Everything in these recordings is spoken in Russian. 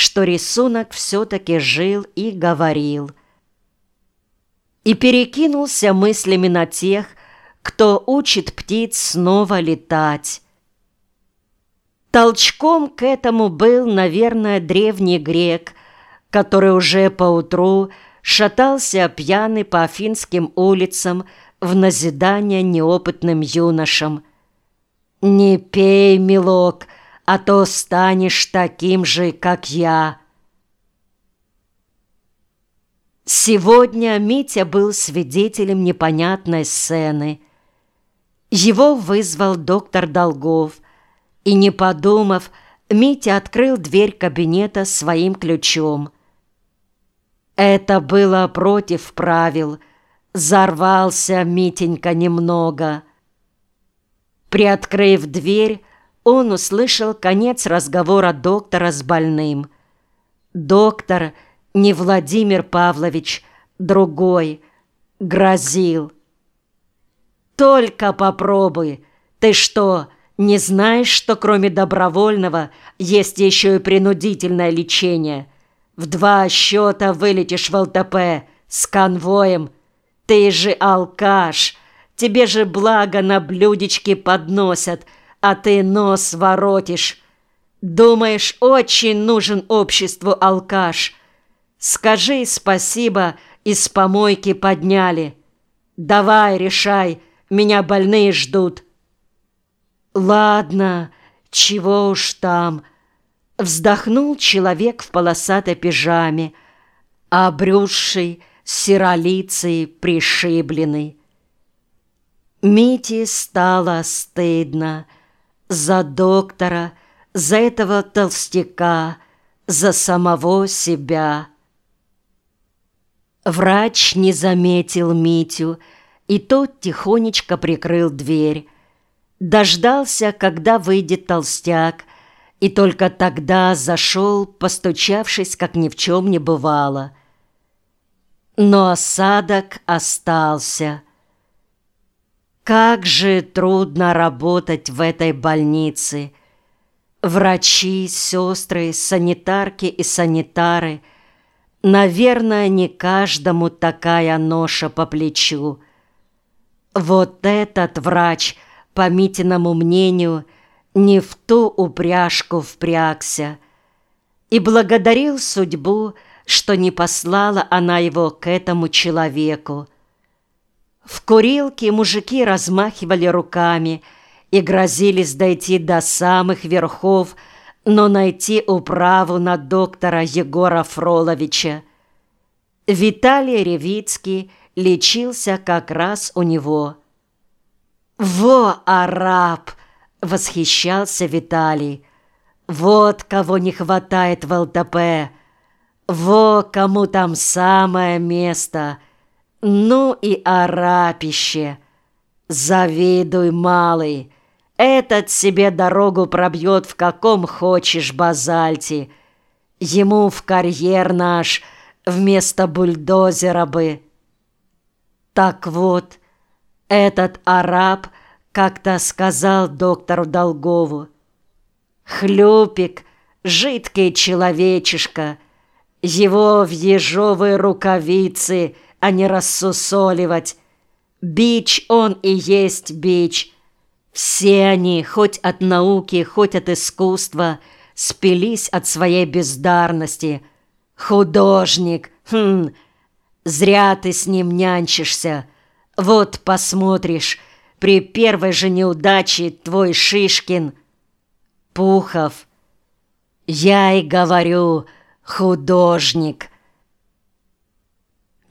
что рисунок все-таки жил и говорил. И перекинулся мыслями на тех, кто учит птиц снова летать. Толчком к этому был, наверное, древний грек, который уже поутру шатался пьяный по афинским улицам в назидание неопытным юношам. «Не пей, милок, а то станешь таким же, как я». Сегодня Митя был свидетелем непонятной сцены. Его вызвал доктор Долгов, и, не подумав, Митя открыл дверь кабинета своим ключом. Это было против правил. Зарвался Митенька немного. Приоткрыв дверь, он услышал конец разговора доктора с больным. Доктор, не Владимир Павлович, другой, грозил. «Только попробуй! Ты что, не знаешь, что кроме добровольного есть еще и принудительное лечение? В два счета вылетишь в ЛТП с конвоем. Ты же алкаш, тебе же благо на блюдечке подносят – а ты нос воротишь. Думаешь, очень нужен обществу алкаш. Скажи спасибо, из помойки подняли. Давай, решай, меня больные ждут. Ладно, чего уж там. Вздохнул человек в полосатой пижаме, обрюзший, сиролицей пришибленный. Мите стало стыдно — за доктора, за этого толстяка, за самого себя. Врач не заметил Митю, и тот тихонечко прикрыл дверь. Дождался, когда выйдет толстяк, и только тогда зашел, постучавшись, как ни в чем не бывало. Но осадок остался — как же трудно работать в этой больнице. Врачи, сестры, санитарки и санитары. Наверное, не каждому такая ноша по плечу. Вот этот врач, по Митиному мнению, не в ту упряжку впрягся и благодарил судьбу, что не послала она его к этому человеку. В курилке мужики размахивали руками и грозились дойти до самых верхов, но найти управу на доктора Егора Фроловича. Виталий Ревицкий лечился как раз у него. «Во, араб!» — восхищался Виталий. «Вот кого не хватает в ЛТП! Во, кому там самое место!» Ну и арапище! Завидуй, малый! Этот себе дорогу пробьет в каком хочешь базальте. Ему в карьер наш вместо бульдозера бы. Так вот, этот араб как-то сказал доктору Долгову. Хлюпик, жидкий человечишка, его в ежовые рукавицы — а не рассусоливать. Бич он и есть бич. Все они, хоть от науки, хоть от искусства, спились от своей бездарности. Художник, хм, зря ты с ним нянчишься. Вот посмотришь, при первой же неудаче твой Шишкин. Пухов. Я и говорю, художник.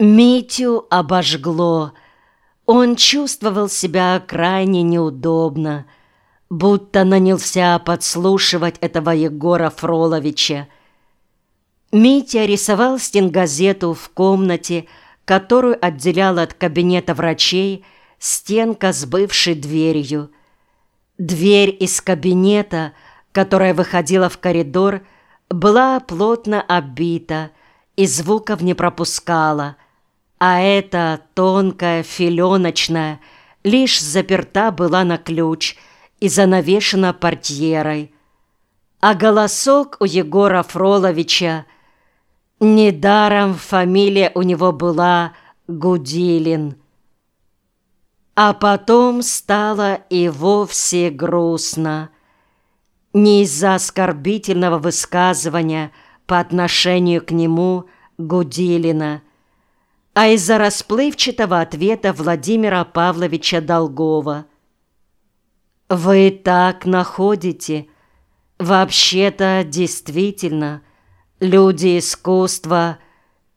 Митю обожгло. Он чувствовал себя крайне неудобно, будто нанялся подслушивать этого Егора Фроловича. Митя рисовал стенгазету в комнате, которую отделяла от кабинета врачей стенка с бывшей дверью. Дверь из кабинета, которая выходила в коридор, была плотно оббита и звуков не пропускала – а эта тонкая, филеночная, лишь заперта была на ключ и занавешена портьерой. А голосок у Егора Фроловича недаром фамилия у него была Гудилин. А потом стало и вовсе грустно. Не из-за оскорбительного высказывания по отношению к нему Гудилина, а из-за расплывчатого ответа Владимира Павловича Долгова. «Вы так находите. Вообще-то, действительно, люди искусства,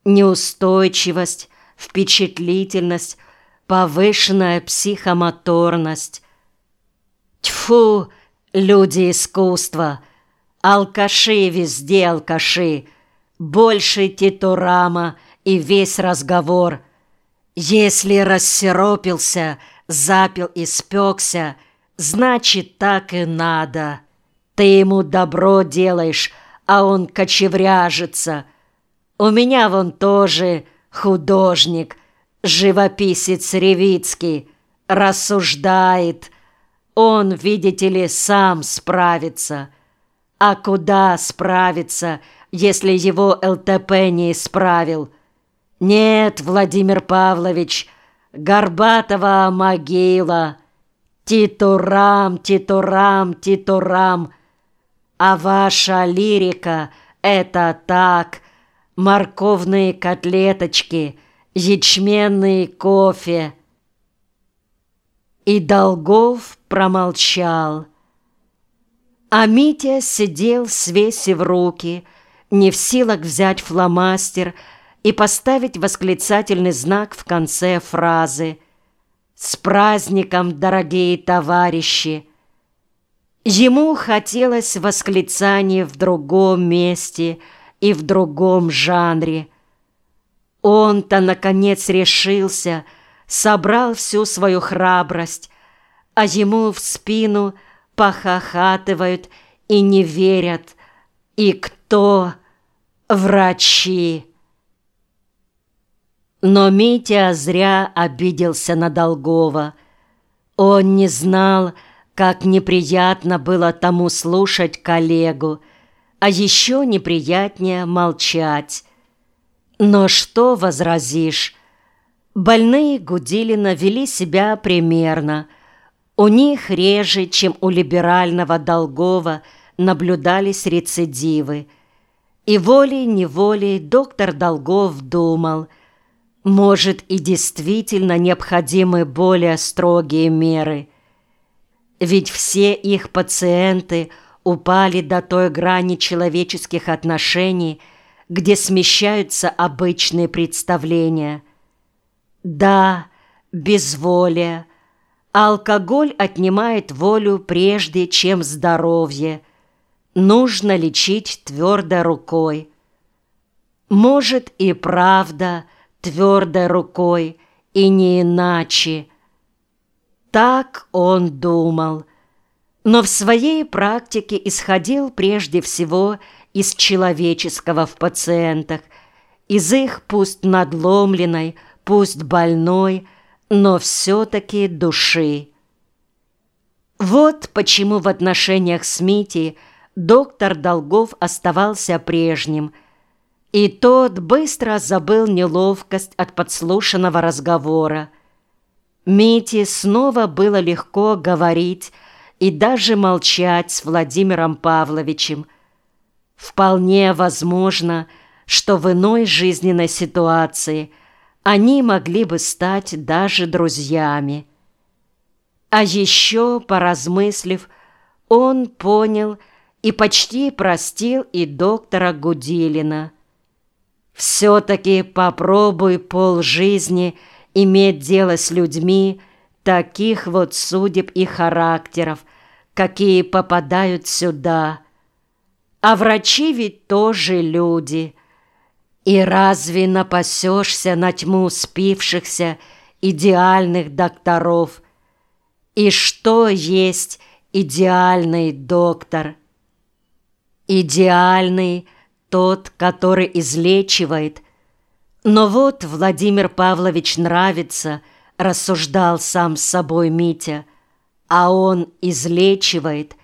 неустойчивость, впечатлительность, повышенная психомоторность. Тьфу, люди искусства, алкаши везде алкаши, больше титурама и весь разговор. Если рассеропился, запил и спекся, значит, так и надо. Ты ему добро делаешь, а он кочевряжется. У меня вон тоже художник, живописец Ревицкий, рассуждает. Он, видите ли, сам справится. А куда справиться, если его ЛТП не исправил? Нет, Владимир Павлович, Горбатова могила. Титурам, титурам, титурам. А ваша лирика — это так, морковные котлеточки, ячменный кофе. И Долгов промолчал. А Митя сидел, свесив руки, не в силах взять фломастер и поставить восклицательный знак в конце фразы «С праздником, дорогие товарищи!» Ему хотелось восклицания в другом месте и в другом жанре. Он-то, наконец, решился, собрал всю свою храбрость, а ему в спину похохатывают и не верят. И кто? Врачи. Но Митя зря обиделся на Долгова. Он не знал, как неприятно было тому слушать коллегу, а еще неприятнее молчать. Но что возразишь? Больные Гудилина вели себя примерно. У них реже, чем у либерального Долгова, наблюдались рецидивы. И волей-неволей доктор Долгов думал, может и действительно необходимы более строгие меры – ведь все их пациенты упали до той грани человеческих отношений, где смещаются обычные представления. Да, безволие. Алкоголь отнимает волю прежде, чем здоровье. Нужно лечить твердой рукой. Может и правда твердой рукой, и не иначе – так он думал, но в своей практике исходил прежде всего из человеческого в пациентах, из их пусть надломленной, пусть больной, но все-таки души. Вот почему в отношениях с Митей доктор Долгов оставался прежним, и тот быстро забыл неловкость от подслушанного разговора. Мите снова было легко говорить и даже молчать с Владимиром Павловичем. Вполне возможно, что в иной жизненной ситуации они могли бы стать даже друзьями. А еще, поразмыслив, он понял и почти простил и доктора Гудилина. «Все-таки попробуй полжизни – иметь дело с людьми таких вот судеб и характеров, какие попадают сюда. А врачи ведь тоже люди. И разве напасешься на тьму спившихся идеальных докторов? И что есть идеальный доктор? Идеальный тот, который излечивает, но вот Владимир Павлович нравится, рассуждал сам с собой Митя, а он излечивает,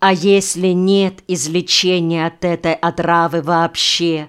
А если нет излечения от этой отравы вообще,